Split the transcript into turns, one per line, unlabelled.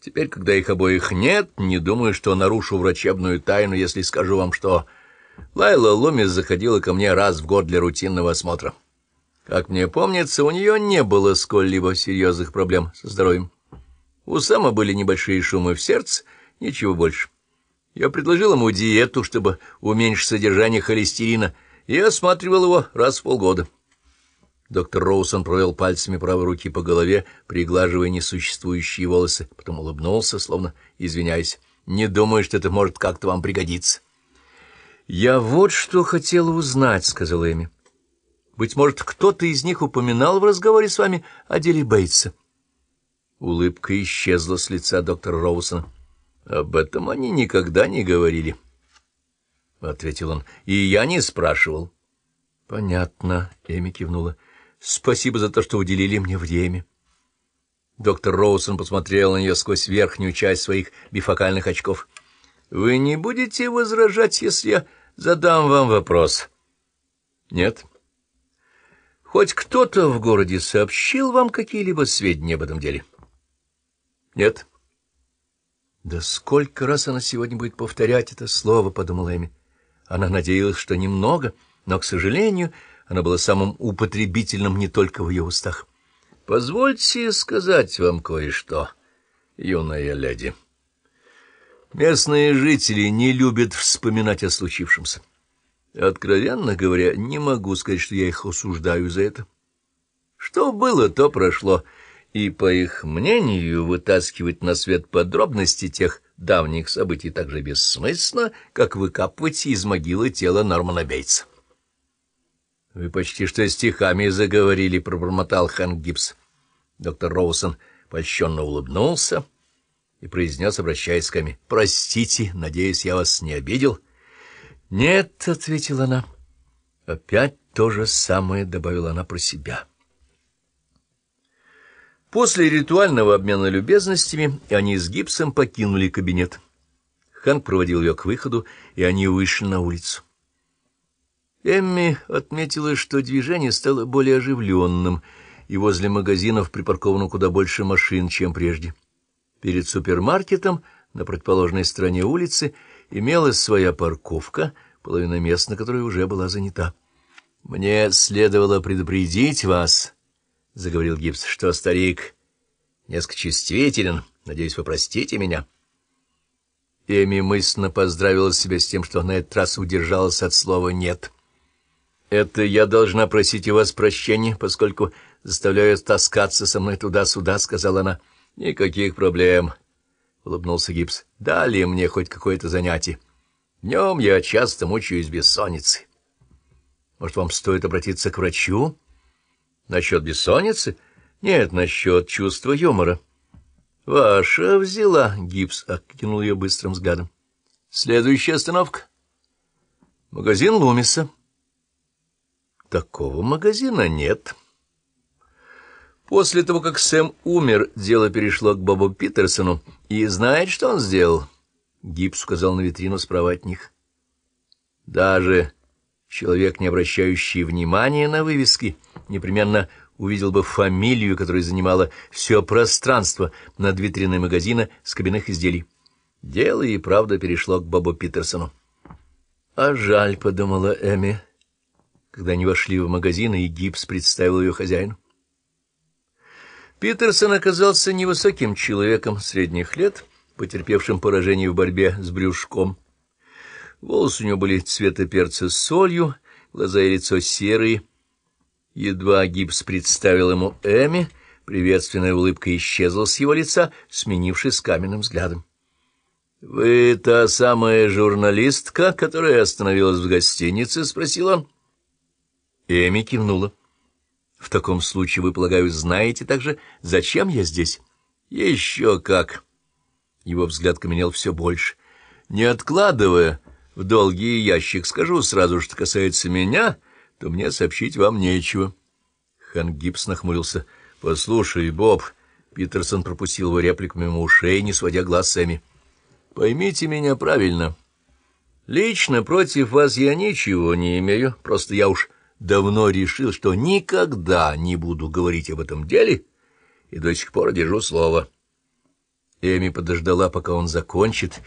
Теперь, когда их обоих нет, не думаю, что нарушу врачебную тайну, если скажу вам, что Лайла Ломис заходила ко мне раз в год для рутинного осмотра. Как мне помнится, у нее не было сколь-либо серьезных проблем со здоровьем. У Сэма были небольшие шумы в сердце, ничего больше. Я предложил ему диету, чтобы уменьшить содержание холестерина, и осматривал его раз в полгода. Доктор Роусон провел пальцами правой руки по голове, приглаживая несуществующие волосы, потом улыбнулся, словно извиняясь. «Не думаю, что это может как-то вам пригодиться». «Я вот что хотела узнать», — сказала Эми. «Быть может, кто-то из них упоминал в разговоре с вами о деле Бейтса?» Улыбка исчезла с лица доктора Роусона. «Об этом они никогда не говорили», — ответил он. «И я не спрашивал». «Понятно», — Эми кивнула. Спасибо за то, что уделили мне время. Доктор Роусон посмотрел на нее сквозь верхнюю часть своих бифокальных очков. — Вы не будете возражать, если я задам вам вопрос? — Нет. — Хоть кто-то в городе сообщил вам какие-либо сведения об этом деле? — Нет. — Да сколько раз она сегодня будет повторять это слово, — подумала Эми. Она надеялась, что немного, но, к сожалению, оно было самым употребительным не только в ее устах. — Позвольте сказать вам кое-что, юная леди. Местные жители не любят вспоминать о случившемся. Откровенно говоря, не могу сказать, что я их осуждаю за это. Что было, то прошло, и, по их мнению, вытаскивать на свет подробности тех давних событий так же бессмысленно, как выкапывать из могилы тело Нормана Бейтса. — Вы почти что стихами заговорили, — пробормотал Хэнк Гибс. Доктор Роусон польщенно улыбнулся и произнес, обращаясь к Эми, — Простите, надеюсь, я вас не обидел? — Нет, — ответила она. Опять то же самое добавила она про себя. После ритуального обмена любезностями они с Гибсом покинули кабинет. Хэнк проводил ее к выходу, и они вышли на улицу. Эмми отметила, что движение стало более оживленным, и возле магазинов припарковано куда больше машин, чем прежде. Перед супермаркетом на противоположной стороне улицы имелась своя парковка, половина мест на которой уже была занята. — Мне следовало предупредить вас, — заговорил Гибс, — что старик несколько чувствителен. Надеюсь, вы простите меня. Эми мысленно поздравила себя с тем, что на этот раз удержалась от слова «нет». Это я должна просить у вас прощения, поскольку заставляю таскаться со мной туда-сюда, — сказала она. — Никаких проблем, — улыбнулся Гипс. — Дали мне хоть какое-то занятие. Днем я часто мучаюсь бессонницей. Может, вам стоит обратиться к врачу? Насчет бессонницы? Нет, насчет чувства юмора. Ваша взяла, — Гипс окинул ее быстрым взглядом. Следующая остановка. Магазин Лумиса. Такого магазина нет. После того, как Сэм умер, дело перешло к Бобу Питерсону. И знает, что он сделал? Гипс указал на витрину справа от них. Даже человек, не обращающий внимания на вывески, непременно увидел бы фамилию, которая занимала все пространство над витриной магазина с кабинных изделий. Дело и правда перешло к Бобу Питерсону. — А жаль, — подумала Эми, — когда они вошли в магазин, и Гипс представил ее хозяину. Питерсон оказался невысоким человеком средних лет, потерпевшим поражение в борьбе с брюшком. Волосы у него были цвета перца с солью, глаза и лицо серые. Едва Гипс представил ему Эми, приветственная улыбка исчезла с его лица, сменившись каменным взглядом. — Вы та самая журналистка, которая остановилась в гостинице? — спросил он. — Эми кивнула. — В таком случае, вы, полагаю, знаете также, зачем я здесь? — Еще как! Его взгляд каменел все больше. Не откладывая в долгий ящик, скажу сразу, что касается меня, то мне сообщить вам нечего. Хан Гибс нахмурился. — Послушай, Боб... Питерсон пропустил его реплику мимо ушей, не сводя глаз с Эми. — Поймите меня правильно. Лично против вас я ничего не имею, просто я уж давно решил, что никогда не буду говорить об этом деле, и до сих пор держу слово. Эми подождала, пока он закончит,